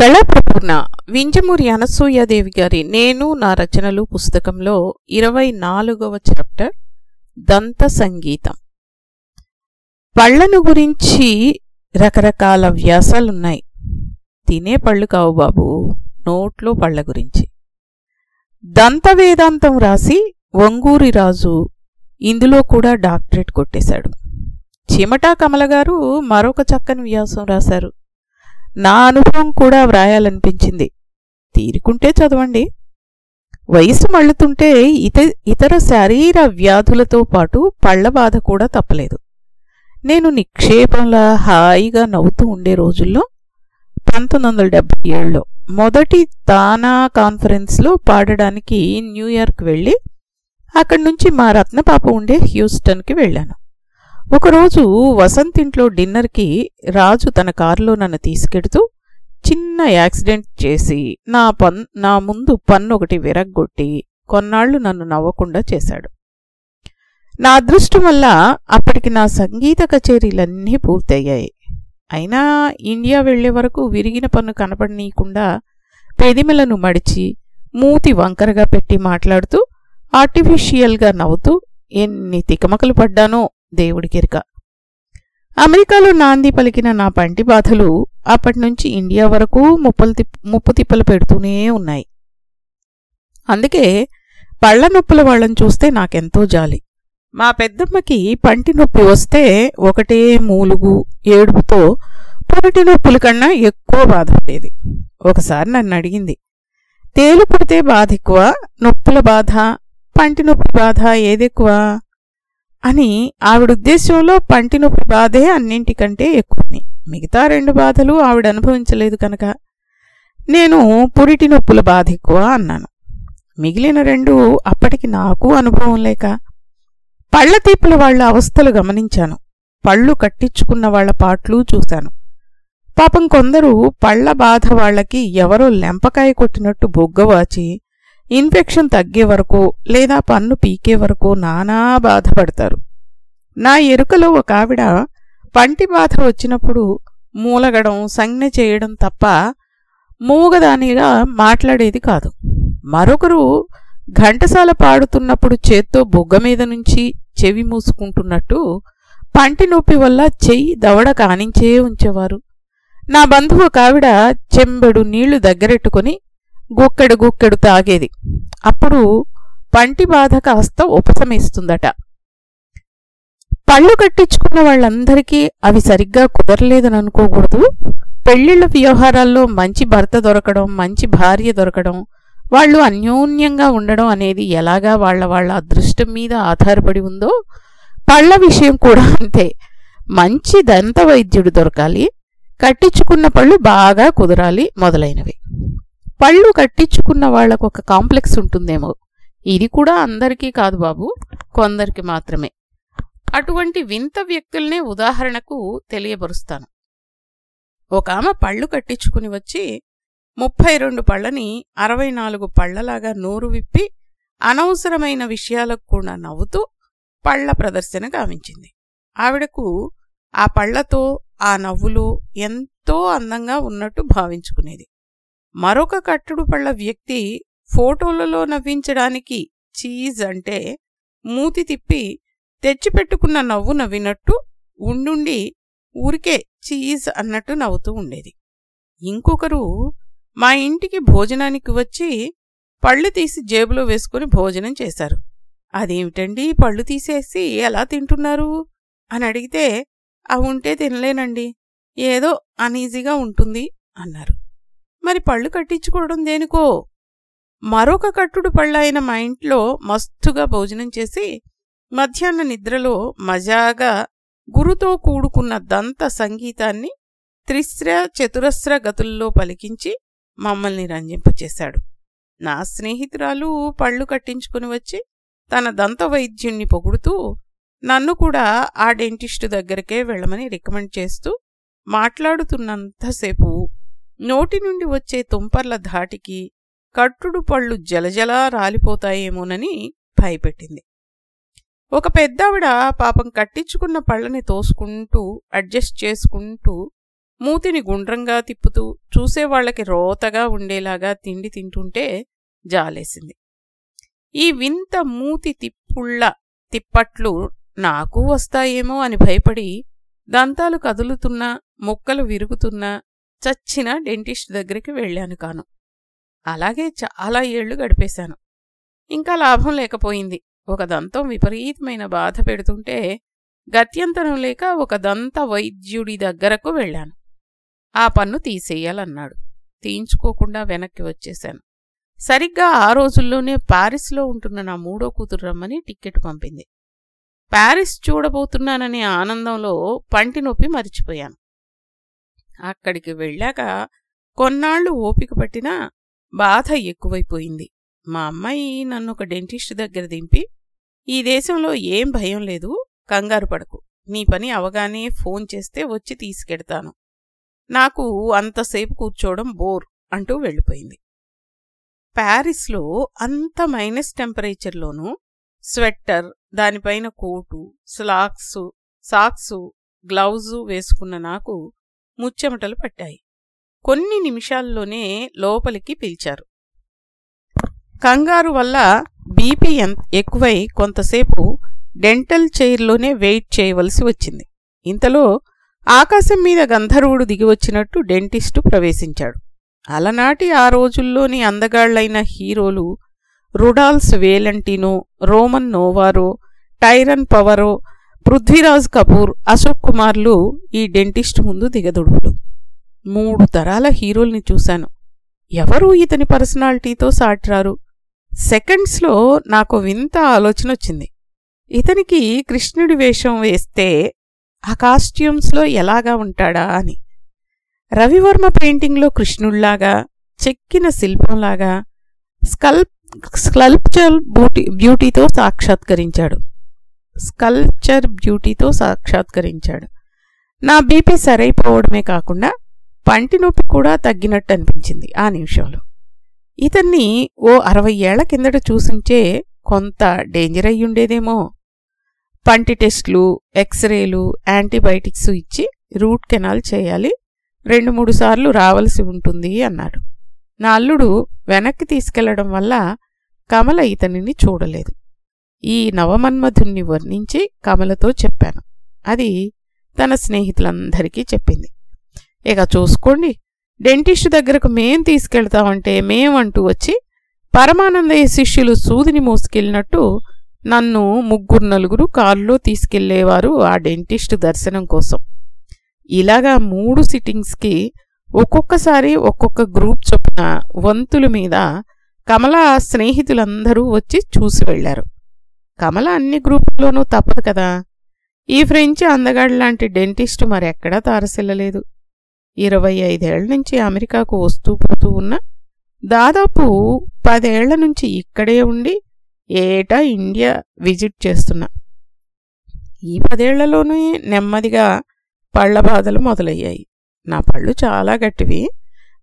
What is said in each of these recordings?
కళాప్రపూర్ణ వింజమూరి అనసూయాదేవి గారి నేను నా రచనలు పుస్తకంలో ఇరవై నాలుగవ చాప్టర్ దంత సంగీతం. పళ్ళను గురించి రకరకాల వ్యాసాలున్నాయి. తినే పళ్ళు కావు బాబు నోట్లో పళ్ళ గురించి. దంత వేదాంతం రాసి వంగూరి రాజు ఇందులో కూడా డాక్టరేట్ కొట్టేశాడు. చిమటా కమల గారు మరొక చక్కని వ్యాసం రాశారు. నా అనుభవం కూడా వ్రాయాలనిపించింది. తీరుకుంటే చదవండి. వయసు మళ్ళుతుంటే ఇత ఇతర శారీర వ్యాధులతో పాటు పళ్ళ బాధ కూడా తప్పలేదు. నేను నిక్షేపంలా హాయిగా నవ్వుతూ ఉండే రోజుల్లో పంతొమ్మిది వందల డెబ్బై ఏడులో మొదటి తానా కాన్ఫరెన్స్లో పాడడానికి న్యూయార్క్ వెళ్ళి అక్కడి నుంచి మా రత్నపాప ఉండే హ్యూస్టన్కి వెళ్ళాను. ఒకరోజు వసంతింట్లో డిన్నర్కి రాజు తన కారులో నన్ను తీసుకెడుతూ చిన్న యాక్సిడెంట్ చేసి నా పన్ నా ముందు పన్ను ఒకటి విరగ్గొట్టి కొన్నాళ్ళు నన్ను నవ్వకుండా చేశాడు. నా అదృష్టం వల్ల అప్పటికి నా సంగీత కచేరీలన్నీ పూర్తయ్యాయి. అయినా ఇండియా వెళ్ళే వరకు విరిగిన పన్ను కనపడనీయకుండా పెదిమెలను మడిచి మూతి వంకరగా పెట్టి మాట్లాడుతూ ఆర్టిఫిషియల్గా నవ్వుతూ ఎన్ని తికమకలు పడ్డానో దేవుడికెరిక. అమెరికాలో నాంది పలికిన నా పంటి బాధలు అప్పటినుంచి ఇండియా వరకు ముప్పలు తిప్ ముప్పు తిప్పలు పెడుతూనే ఉన్నాయి. అందుకే పళ్ళ నొప్పుల వాళ్ళని చూస్తే నాకెంతో జాలి. మా పెద్దమ్మకి పంటి నొప్పి వస్తే ఒకటే మూలుగు ఏడుపుతో పొరటి నొప్పుల కన్నా ఎక్కువ బాధపడేది ఒకసారి నన్ను అడిగింది తేలు పుడితే బాధ ఎక్కువ నొప్పుల బాధ పంటి నొప్పి బాధ ఏదెక్కువ? అని ఆవిడ ఉద్దేశంలో పంటి నొప్పి బాధే అన్నింటికంటే ఎక్కువని. మిగతా రెండు బాధలు ఆవిడ అనుభవించలేదు కనుక నేను పురిటి నొప్పుల బాధ ఎక్కువ అన్నాను. మిగిలిన రెండు అప్పటికి నాకు అనుభవం లేక పళ్ళ తీపుల వాళ్ళ అవస్థలు గమనించాను. పళ్ళు కట్టించుకున్న వాళ్ళ పాట్లు చూశాను. పాపం కొందరు పళ్ళ బాధ వాళ్ళకి ఎవరో లెంపకాయ కొట్టినట్టు బొగ్గవాచి ఇన్ఫెక్షన్ తగ్గే వరకు లేదా పన్ను పీకే వరకు నానా బాధపడతారు. నా ఎరుకలో ఒక ఆవిడ పంటి బాధ వచ్చినప్పుడు మూలగడం సంజ్ఞ చేయడం తప్ప మూగదానిగా మాట్లాడేది కాదు. మరొకరు ఘంటసాల పాడుతున్నప్పుడు చేత్తో బొగ్గ మీద నుంచి చెవి మూసుకుంటున్నట్టు పంటి నొప్పి వల్ల చెయ్యి దవడ కానించే ఉంచేవారు. నా బంధువు కావిడ చెంబెడు నీళ్ళు దగ్గరెట్టుకొని గుక్కెడు గుక్కెడు తాగేది. అప్పుడు పంటి బాధ కాస్త ఉపశమిస్తుందట. పళ్ళు కట్టించుకున్న వాళ్ళందరికీ అవి సరిగ్గా కుదరలేదని అనుకోకూడదు. పెళ్ళిళ్ళ వ్యవహారాల్లో మంచి భర్త దొరకడం మంచి భార్య దొరకడం వాళ్ళు అన్యోన్యంగా ఉండడం అనేది ఎలాగా వాళ్ళ వాళ్ళ అదృష్టం మీద ఆధారపడి ఉందో పళ్ళ విషయం కూడా అంతే. మంచి దంత వైద్యుడు దొరకాలి. కట్టించుకున్న పళ్ళు బాగా కుదరాలి మొదలైనవి. పళ్ళు కట్టించుకున్న వాళ్ళకు ఒక కాంప్లెక్స్ ఉంటుందేమో. ఇది కూడా అందరికీ కాదు బాబు కొందరికి మాత్రమే. అటువంటి వింత వ్యక్తుల్నే ఉదాహరణకు తెలియబరుస్తాను ఒక ఆమె పళ్ళు కట్టించుకుని వచ్చి ముప్పై రెండు పళ్ళని అరవై నాలుగు పళ్ళలాగా నోరు విప్పి అనవసరమైన విషయాలకు కూడా నవ్వుతూ పళ్ళ ప్రదర్శన గావించింది. ఆవిడకు ఆ పళ్ళతో ఆ నవ్వులు ఎంతో అందంగా ఉన్నట్టు భావించుకునేది. మరొక కట్టుడు పళ్ళ వ్యక్తి ఫోటోలలో నవ్వించడానికి చీజ్ అంటే మూతి తిప్పి తెచ్చిపెట్టుకున్న నవ్వు నవ్వినట్టు ఉండుండి ఊరికే చీజ్ అన్నట్టు నవ్వుతూ ఉండేది. ఇంకొకరు మా ఇంటికి భోజనానికి వచ్చి పళ్ళు తీసి జేబులో వేసుకుని భోజనం చేశారు. అదేమిటండి పళ్ళు తీసేసి ఎలా తింటున్నారు? అని అడిగితే అవుంటే తినలేనండి. ఏదో అనీజీగా ఉంటుంది అన్నారు. మరి పళ్ళు కట్టించుకోవడం దేనికో? మరొక కట్టుడు పళ్ళైన మా ఇంట్లో మస్తుగా భోజనం చేసి మధ్యాహ్న నిద్రలో మజాగా గురుతో కూడుకున్న దంత సంగీతాన్ని త్రిస్ర చతురస్ర గతుల్లో పలికించి మమ్మల్ని రంజింపచేశాడు నా స్నేహితురాలు పళ్ళు కట్టించుకుని వచ్చి తన దంత వైద్యుణ్ణి పొగుడుతూ నన్ను కూడా ఆ డెంటిస్టు దగ్గరకే వెళ్ళమని రికమెండ్ చేస్తూ మాట్లాడుతున్నంతసేపు నోటి నుండి వచ్చే తుంపర్ల ధాటికి కట్టుడు పళ్ళు జలజలా రాలిపోతాయేమోనని భయపెట్టింది. ఒక పెద్దావిడ పాపం కట్టించుకున్న పళ్ళని తోసుకుంటూ అడ్జస్ట్ చేసుకుంటూ మూతిని గుండ్రంగా తిప్పుతూ చూసేవాళ్ళకి రోతగా ఉండేలాగా తిండి తింటుంటే జాలేసింది. ఈ వింత మూతి తిప్పుళ్ళ తిప్పట్లు నాకు వస్తాయేమో అని భయపడి దంతాలు కదులుతున్నా ముక్కలు విరుగుతున్నా చచ్చిన డెంటిస్ట్ దగ్గరికి వెళ్ళాను కాను. అలాగే చాలా ఏళ్ళు గడిపేశాను. ఇంకా లాభం లేకపోయింది. ఒక దంతం విపరీతమైన బాధ పెడుతుంటే గత్యంతరం లేక ఒక దంత వైద్యుడి దగ్గరకు వెళ్ళాను. ఆ పన్ను తీసేయాలన్నాడు. తీయించుకోకుండా వెనక్కి వచ్చేశాను. సరిగ్గా ఆ రోజుల్లోనే ప్యారిస్లో ఉంటున్న నా మూడో కూతురు రమ్మని టిక్కెట్ పంపింది. ప్యారిస్ చూడబోతున్నాననే ఆనందంలో పంటి నొప్పి మరిచిపోయాను. అక్కడికి వెళ్ళాక కొన్నాళ్ళు ఓపిక పట్టినా బాధ ఎక్కువైపోయింది. మా అమ్మాయి నన్ను ఒక డెంటిస్ట్ దగ్గర దింపి ఈ దేశంలో ఏం భయం లేదు కంగారు పడకు. నీ పని అవగానే ఫోన్ చేస్తే వచ్చి తీసుకెడతాను. నాకు అంతసేపు కూర్చోవడం బోర్ అంటూ వెళ్ళిపోయింది. ప్యారిస్లో అంత మైనస్ టెంపరేచర్లోనూ స్వెట్టర్ దానిపైన కోటు స్లాక్సు సాక్సు గ్లౌజు వేసుకున్న నాకు ముచ్చెమటలు పట్టాయి. కొన్ని నిమిషాల్లోనే లోపలికి పిలిచారు. కంగారు వల్ల బీపీ ఎక్కువై కొంతసేపు డెంటల్ చైర్లోనే వెయిట్ చేయవలసి వచ్చింది. ఇంతలో ఆకాశం మీద గంధర్వుడు దిగివచ్చినట్టు డెంటిస్టు ప్రవేశించాడు. అలనాటి ఆ రోజుల్లోని అందగాళ్ళైన హీరోలు Rudolph Valentino Ramon Novarro Tyrone Power Prithviraj Kapoor Ashok కుమార్లు ఈ డెంటిస్ట్ ముందు దిగదుడుపుడు మూడు తరాల హీరోల్ని చూశాను. ఎవరు ఇతని పర్సనాలిటీతో సాట్రారు? సెకండ్స్లో నాకు వింత ఆలోచన వచ్చింది ఇతనికి కృష్ణుడి వేషం వేస్తే ఆ కాస్ట్యూమ్స్లో ఎలాగా ఉంటాడా అని. రవివర్మ పెయింటింగ్లో కృష్ణుళ్ళాగా చెక్కిన శిల్పంలాగా స్కల్ప్ స్కల్ప్చర్ బ్యూటీ బ్యూటీతో సాక్షాత్కరించాడు. స్కల్ప్చర్ బ్యూటీతో సాక్షాత్కరించాడు. నా బీపీ సరైపోవడమే కాకుండా పంటి నొప్పి కూడా తగ్గినట్టు అనిపించింది ఆ నిమిషంలో. ఇతన్ని ఓ అరవై ఏళ్ళ కిందట చూసించే కొంత డేంజర్ అయ్యుండేదేమో. పంటి టెస్టులు ఎక్స్రేలు యాంటీబయాటిక్స్ ఇచ్చి రూట్ కెనాల్ చేయాలి రెండు మూడు సార్లు రావలసి ఉంటుంది అన్నాడు. నా అల్లుడు వెనక్కి తీసుకెళ్ళడం వల్ల కమల ఇతనిని చూడలేదు. ఈ నవమన్మధుణ్ణి వర్ణించి కమలతో చెప్పాను. అది తన స్నేహితులందరికీ చెప్పింది. ఇక చూసుకోండి డెంటిస్ట్ దగ్గరకు మేం తీసుకెళ్తామంటే మేమంటూ వచ్చి పరమానందయ్య శిష్యులు సూదిని మోసుకెళ్ళినట్టు నన్ను ముగ్గురు నలుగురు కారులో తీసుకెళ్ళేవారు ఆ డెంటిస్ట్ దర్శనం కోసం. ఇలాగా మూడు సిట్టింగ్స్కి ఒక్కొక్కసారి ఒక్కొక్క గ్రూప్ చొప్పున వంతుల మీద కమల స్నేహితులందరూ వచ్చి చూసి వెళ్ళారు కమల అన్ని గ్రూపుల్లోనూ తప్పదు కదా. ఈ ఫ్రెంచి అందగాడిలాంటి డెంటిస్టు మరెక్కడా తారసిల్లలేదు. ఇరవై ఐదేళ్ళ నుంచి అమెరికాకు వస్తూ పోతూ ఉన్న దాదాపు పదేళ్ళ నుంచి ఇక్కడే ఉండి ఏటా ఇండియా విజిట్ చేస్తున్నా. ఈ పదేళ్ళలోనే నెమ్మదిగా పళ్ళ బాధలు మొదలయ్యాయి. నా పళ్ళు చాలా గట్టివి.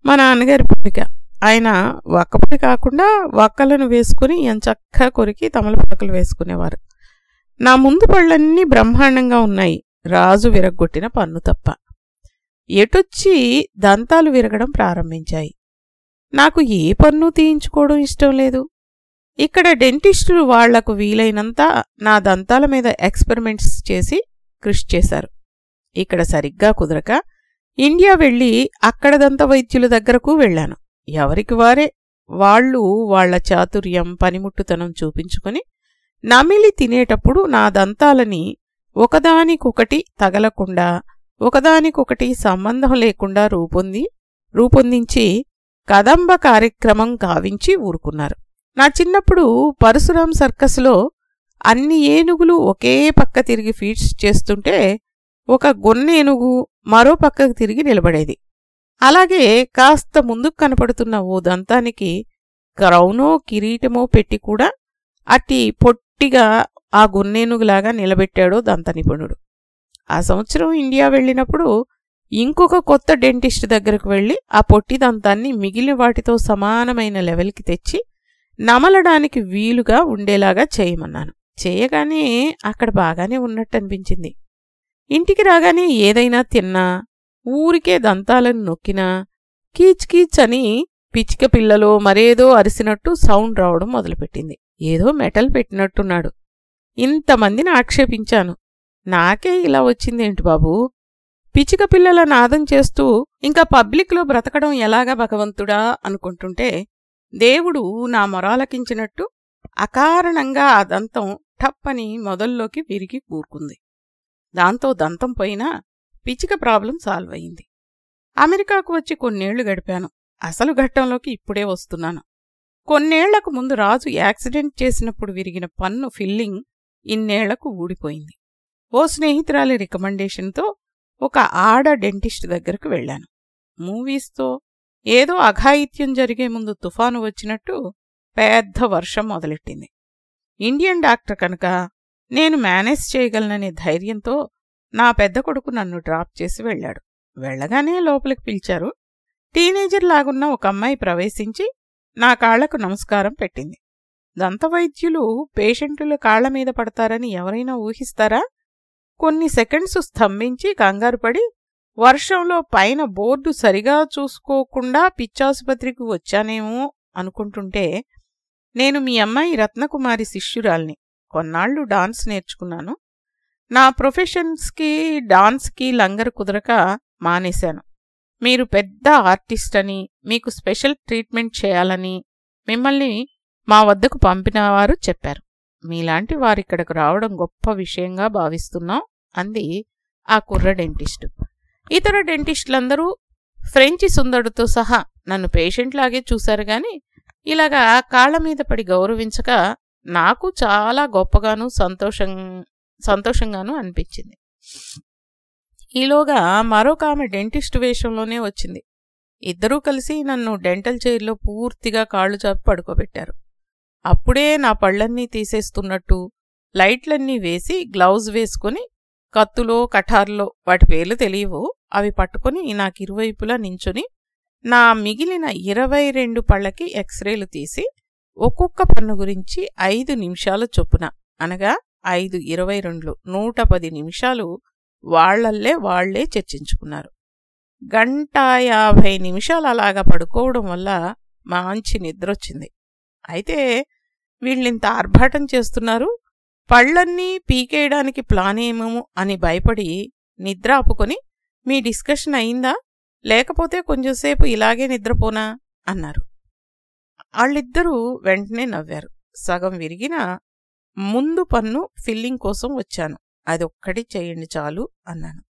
మా నాన్నగారి పుట్టిక ఆయన ఒక్కపడి కాకుండా వక్కలను వేసుకుని ఎంచక్కా కొరికి తమలపాకులు వేసుకునేవారు. నా ముందు పళ్ళన్నీ బ్రహ్మాండంగా ఉన్నాయి. రాజు విరగ్గొట్టిన పన్ను తప్ప. ఎటొచ్చి దంతాలు విరగడం ప్రారంభించాయి. నాకు ఏ పన్ను తీయించుకోవడం ఇష్టం లేదు. ఇక్కడ డెంటిస్టులు వాళ్ళకు వీలైనంత నా దంతాల మీద ఎక్స్పెరిమెంట్స్ చేసి కృషి చేశారు. ఇక్కడ సరిగ్గా కుదరక ఇండియా వెళ్ళి అక్కడ దంత వైద్యుల దగ్గరకు వెళ్ళాను. ఎవరికి వారే వాళ్ళు వాళ్ళ చాతుర్యం పనిముట్టుతనం చూపించుకొని నమిలి తినేటప్పుడు నా దంతాలని ఒకదానికొకటి తగలకుండా ఒకదానికొకటి సంబంధం లేకుండా రూపొంది రూపొందించి కదంబ కార్యక్రమం గావించి ఊరుకున్నారు. నా చిన్నప్పుడు పరశురాం సర్కస్లో అన్ని ఏనుగులు ఒకే పక్క తిరిగి ఫీడ్స్ చేస్తుంటే ఒక గొన్నేనుగు మరో పక్కకు తిరిగి నిలబడేది. అలాగే కాస్త ముందుకు కనపడుతున్న ఓ దంతానికి క్రౌనో కిరీటమో పెట్టి కూడా అట్టి పొట్టిగా ఆ గున్నేనుగులాగా నిలబెట్టాడో దంత నిపుణుడు. ఆ సంవత్సరం ఇండియా వెళ్ళినప్పుడు ఇంకొక కొత్త డెంటిస్ట్ దగ్గరకు వెళ్ళి ఆ పొట్టి దంతాన్ని మిగిలిన వాటితో సమానమైన లెవెల్కి తెచ్చి నమలడానికి వీలుగా ఉండేలాగా చేయమన్నాను. చేయగానే అక్కడ బాగానే ఉన్నట్టు అనిపించింది. ఇంటికి రాగానే ఏదైనా తిన్నా ఊరికే దంతాలను నొక్కినా కీచ్ కీచ్ అని పిచ్చిక పిల్లలో మరేదో అరిసినట్టు సౌండ్ రావడం మొదలుపెట్టింది. ఏదో మెటల్ పెట్టినట్టున్నాడు. ఇంతమందిని ఆక్షేపించాను. నాకే ఇలా వచ్చిందేంటి బాబూ? పిచ్చిక పిల్లల నాదం చేస్తూ ఇంకా పబ్లిక్లో బ్రతకడం ఎలాగా భగవంతుడా అనుకుంటుంటే దేవుడు నా మొరాలకించినట్టు అకారణంగా ఆ దంతం టప్పని మొదల్లోకి విరిగి కూరుకుంది. దాంతో దంతం పోయినా పిచ్చిక ప్రాబ్లం సాల్వ్ అయింది అమెరికాకు వచ్చి కొన్నేళ్ళు గడిపాను. అసలు ఘట్టంలోకి ఇప్పుడే వస్తున్నాను. కొన్నేళ్ళకు ముందు రాజు యాక్సిడెంట్ చేసినప్పుడు విరిగిన పన్ను ఫిల్లింగ్ ఇన్నేళ్ళకు ఊడిపోయింది. ఓ స్నేహితురాలి రికమెండేషన్తో ఒక ఆడ డెంటిస్ట్ దగ్గరకు వెళ్ళాను. మూవీస్తో ఏదో అఘాయిత్యం జరిగే ముందు తుఫాను వచ్చినట్టు పెద్ద వర్షం మొదలెట్టింది. ఇండియన్ డాక్టర్ కనుక నేను మేనేజ్ చేయగలననే ధైర్యంతో నా పెద్ద కొడుకు నన్ను డ్రాప్ చేసి వెళ్ళాడు. వెళ్ళగానే లోపలికి పిలిచారు. టీనేజర్ లాగున్న ఒక అమ్మాయి ప్రవేశించి నా కాళ్ళకు నమస్కారం పెట్టింది. దంతవైద్యులు పేషెంటుల కాళ్ళ మీద పడతారని ఎవరైనా ఊహిస్తారా? కొన్ని సెకండ్స్ స్తంభించి కంగారుపడి వర్షంలో పైన బోర్డు సరిగా చూసుకోకుండా పిచ్చాసుపత్రికి వచ్చానేమో అనుకుంటుంటే నేను మీ అమ్మాయి రత్నకుమారి శిష్యురాల్ని. కొన్నాళ్ళు డాన్స్ నేర్చుకున్నాను. నా ప్రొఫెషన్స్కి డాన్స్కి లంగరు కుదరక మానేశాను. మీరు పెద్ద ఆర్టిస్ట్ అని మీకు స్పెషల్ ట్రీట్మెంట్ చేయాలని మిమ్మల్ని మా వద్దకు పంపినవారు చెప్పారు. మీలాంటి వారిక్కడకు రావడం గొప్ప విషయంగా భావిస్తున్నాం అంది ఆ కుర్ర డెంటిస్టు. ఇతర డెంటిస్టులందరూ ఫ్రెంచి సుందరుడితో సహా నన్ను పేషెంట్లాగే చూశారు గాని ఇలాగా కాళ్ళ మీద పడి గౌరవించక నాకు చాలా గొప్పగాను సంతోషం సంతోషంగాను అనిపించింది. ఈలోగా మరొక ఆమె డెంటిస్ట్ వేషంలోనే వచ్చింది. ఇద్దరూ కలిసి నన్ను డెంటల్ చైర్లో పూర్తిగా కాళ్ళు చాపి పడుకోబెట్టారు. అప్పుడే నా పళ్ళన్నీ తీసేస్తున్నట్టు లైట్లన్నీ వేసి గ్లౌజ్ వేసుకుని కత్తులో కఠార్లో వాటి పేర్లు తెలియవు. అవి పట్టుకుని నాకు ఇరువైపులా నించుని నా మిగిలిన ఇరవై రెండు పళ్ళకి ఎక్స్రేలు తీసి ఒక్కొక్క పన్ను గురించి ఐదు నిమిషాల చొప్పున అనగా ఐదు ఇరవై రెండులు నూట పది నిమిషాలు వాళ్ళల్లే వాళ్ళే చర్చించుకున్నారు. గంట యాభై నిమిషాలు అలాగా పడుకోవడం వల్ల మంచి నిద్రొచ్చింది. అయితే వీళ్ళింత ఆర్భాటం చేస్తున్నారు. పళ్ళన్నీ పీకేయడానికి ప్లానేమో అని భయపడి నిద్ర ఆపుకొని మీ డిస్కషన్ అయిందా? లేకపోతే కొంచెంసేపు ఇలాగే నిద్రపోనా? అన్నారు. వాళ్ళిద్దరూ వెంటనే నవ్వారు. సగం విరిగిన ముందు పన్ను ఫిల్లింగ్ కోసం వచ్చాను. అదొక్కటి చేయండి చాలు అన్నాను.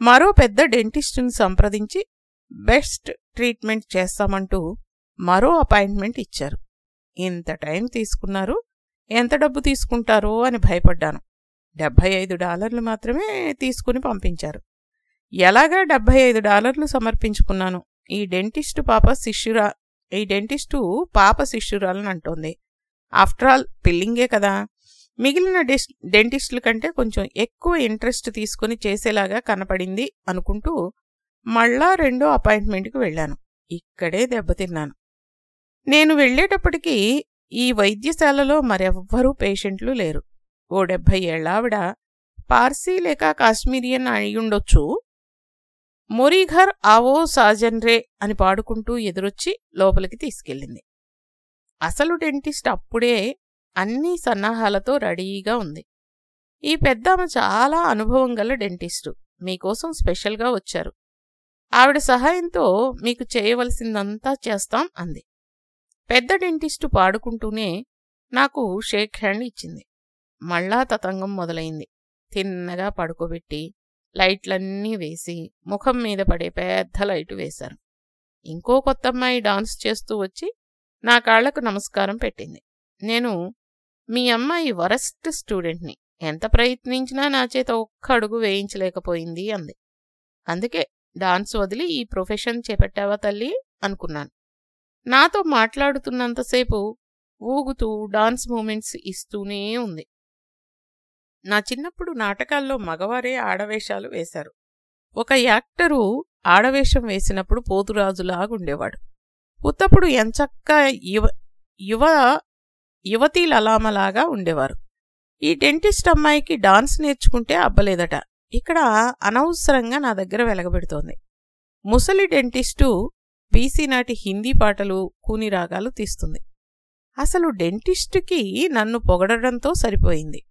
మరో పెద్ద డెంటిస్టుని సంప్రదించి బెస్ట్ ట్రీట్మెంట్ చేస్తామంటూ మరో అపాయింట్మెంట్ ఇచ్చారు. ఇంత టైం తీసుకున్నారు ఎంత డబ్బు తీసుకుంటారో అని భయపడ్డాను. డెబ్భై ఐదు డాలర్లు మాత్రమే తీసుకుని పంపించారు. ఎలాగా డెబ్భై ఐదు డాలర్లు సమర్పించుకున్నాను? ఈ డెంటిస్టు పాప శిష్యురా ఈ డెంటిస్టు పాప శిష్యురాలని అంటోంది. ఆఫ్టర్ ఆల్ పిల్లింగే కదా. మిగిలిన డెస్ డెంటిస్టుల కంటే కొంచెం ఎక్కువ ఇంట్రెస్ట్ తీసుకుని చేసేలాగా కనపడింది అనుకుంటూ మళ్ళా రెండో అపాయింట్మెంట్కి వెళ్ళాను. ఇక్కడే దెబ్బతిన్నాను నేను వెళ్ళేటప్పటికీ ఈ వైద్యశాలలో మరెవ్వరూ పేషెంట్లు లేరు. ఓ డెబ్భై ఏళ్ళావిడ పార్సీ లేక కాశ్మీరియన్ అయ్యుండొచ్చు. మొరీఘర్ ఆవో సాజన్రే అని పాడుకుంటూ ఎదురొచ్చి లోపలికి తీసుకెళ్ళింది. అసలు డెంటిస్ట్ అప్పుడే అన్ని సన్నాహాలతో రెడీగా ఉంది. ఈ పెద్దామె చాలా అనుభవం గల డెంటిస్టు. మీకోసం స్పెషల్గా వచ్చారు. ఆవిడ సహాయంతో మీకు చేయవలసిందంతా చేస్తాం అంది. పెద్ద డెంటిస్టు పాడుకుంటూనే నాకు షేక్ హ్యాండ్ ఇచ్చింది. మళ్ళా తతంగం మొదలైంది. తిన్నగా పడుకోబెట్టి లైట్లన్నీ వేసి ముఖం మీద పడే పెద్ద లైటు వేశారు ఇంకో కొత్త అమ్మాయి డాన్స్ చేస్తూ వచ్చి నా కాళ్ళకు నమస్కారం పెట్టింది. నేను మీ అమ్మాయి వరస్ట్ స్టూడెంట్ని. ఎంత ప్రయత్నించినా నా చేత ఒక్క అడుగు వేయించలేకపోయింది అంది. అందుకే డాన్స్ వదిలి ఈ ప్రొఫెషన్ చేపట్టావా తల్లి? అనుకున్నాను. నాతో మాట్లాడుతున్నంతసేపు ఊగుతూ డాన్స్ మూమెంట్స్ ఇస్తూనే ఉంది. నా చిన్నప్పుడు నాటకాల్లో మగవారే ఆడవేషాలు వేశారు. ఒక యాక్టరు ఆడవేషం వేసినప్పుడు పోతురాజులాగుండేవాడు. ఉత్తప్పుడు ఎంచక్క యువ యువ యువతీలలామలాగా ఉండేవారు. ఈ డెంటిస్ట్ అమ్మాయికి డాన్స్ నేర్చుకుంటే అబ్బలేదట. ఇక్కడ అనవసరంగా నా దగ్గర వెలగబెడుతోంది. ముసలి డెంటిస్టు బీసీ నాటి హిందీ పాటలు కూని రాగాలు తీస్తుంది. అసలు డెంటిస్టుకి నన్ను పొగడడంతో సరిపోయింది.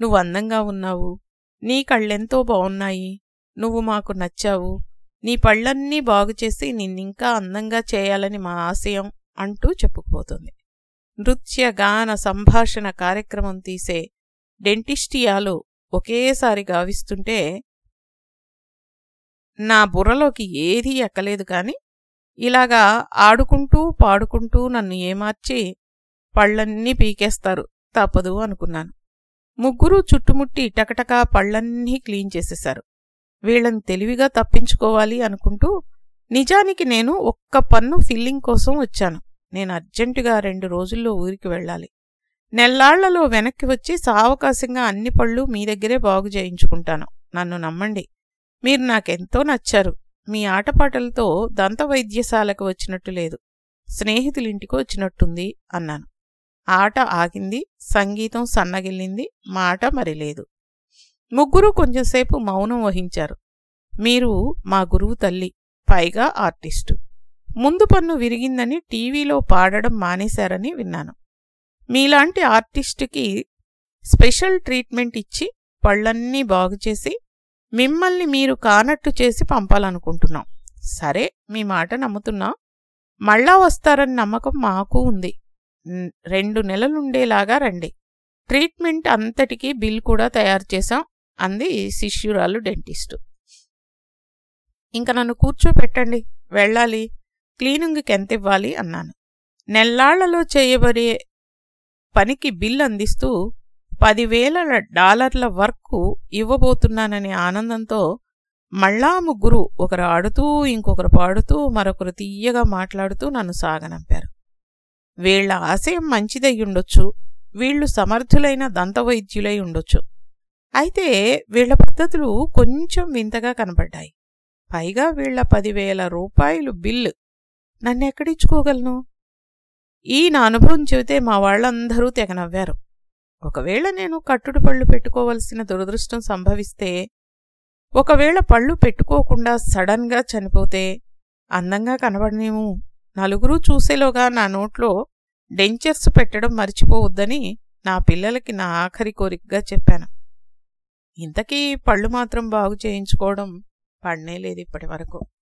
నువ్వు అందంగా ఉన్నావు. నీ కళ్ళెంతో బావున్నాయి. నువ్వు మాకు నచ్చావు. నీ పళ్ళన్నీ బాగుచేసి నిన్నింకా అందంగా చేయాలని మా ఆశయం అంటూ చెప్పుకుపోతుంది. నృత్య గాన సంభాషణ కార్యక్రమం తీసే డెంటిస్టియాలు ఒకేసారి గావిస్తుంటే నా బుర్రలోకి ఏదీ ఎక్కలేదు కాని ఇలాగా ఆడుకుంటూ పాడుకుంటూ నన్ను ఏమార్చి పళ్ళన్నీ పీకేస్తారు తప్పదు అనుకున్నాను. ముగ్గురూ చుట్టుముట్టి టకటకా పళ్ళన్నీ క్లీన్ చేసేశారు. వీళ్ళని తెలివిగా తప్పించుకోవాలి అనుకుంటూ నిజానికి నేను ఒక్క పన్ను ఫిల్లింగ్ కోసం వచ్చాను. నేను అర్జెంటుగా రెండు రోజుల్లో ఊరికి వెళ్ళాలి. నెల్లాళ్ళలో వెనక్కి వచ్చి సావకాశంగా అన్ని పళ్ళు మీ దగ్గరే బాగు చేయించుకుంటాను. నన్ను నమ్మండి. మీరు నాకెంతో నచ్చారు. మీ ఆటపాటలతో దంత వైద్యశాలకు వచ్చినట్టు లేదు. స్నేహితులింటికి వచ్చినట్టుంది అన్నాను. ఆట ఆగింది సంగీతం సన్నగిల్లింది మాట మరి లేదు ముగ్గురు కొంచెంసేపు మౌనం వహించారు. మీరు మా గురువు తల్లి పైగా ఆర్టిస్టు. ముందు పన్ను విరిగిందని టీవీలో పాడడం మానేశారని విన్నాను. మీలాంటి ఆర్టిస్టుకి స్పెషల్ ట్రీట్మెంట్ ఇచ్చి పళ్ళన్నీ బాగుచేసి మిమ్మల్ని మీరు కానట్టు చేసి పంపాలనుకుంటున్నాం. సరే మీ మాట నమ్ముతున్నా. మళ్ళా వస్తారని నమ్మకం మాకు ఉంది. రెండు నెలలుండేలాగా రండి. ట్రీట్మెంట్ అంతటికీ బిల్ కూడా తయారు చేశాం. అంది శిష్యురాలు డెంటిస్టు. ఇంక నన్ను కూర్చోపెట్టండి వెళ్ళాలి క్లీనింగ్కి ఎంత ఇవ్వాలి అన్నాను. నెల్లాళ్ళలో చేయబడే పనికి బిల్ అందిస్తూ పదివేల డాలర్ల వర్క్ ఇవ్వబోతున్నాననే ఆనందంతో మళ్ళా ముగ్గురు ఒకరు ఆడుతూ ఇంకొకరు పాడుతూ మరొకరు తీయగా మాట్లాడుతూ నన్ను సాగనంపారు. వీళ్ళ ఆశయం మంచిదయ్యుండొచ్చు వీళ్ళు సమర్థులైన దంతవైద్యులై ఉండొచ్చు. అయితే వీళ్ళ పద్ధతులు కొంచెం వింతగా కనబడ్డాయి పైగా వీళ్ళ పదివేల రూపాయలు బిల్లు. నన్నెక్కడిచ్చుకోగలను? ఈ నా అనుభవం చెబితే మా వాళ్ళందరూ తెగ నవ్వారు. ఒకవేళ నేను కట్టుడు పళ్ళు పెట్టుకోవలసిన దురదృష్టం సంభవిస్తే ఒకవేళ పళ్ళు పెట్టుకోకుండా సడన్గా చనిపోతే అందంగా కనబడనేమో. నలుగురూ చూసేలోగా నా నోట్లో డెంచర్స్ పెట్టడం మర్చిపోవద్దని నా పిల్లలకి నా ఆఖరి కోరికగా చెప్పాను. ఇంతకీ పళ్ళు మాత్రం బాగు చేయించుకోవడం పడనే లేదు ఇప్పటి వరకు.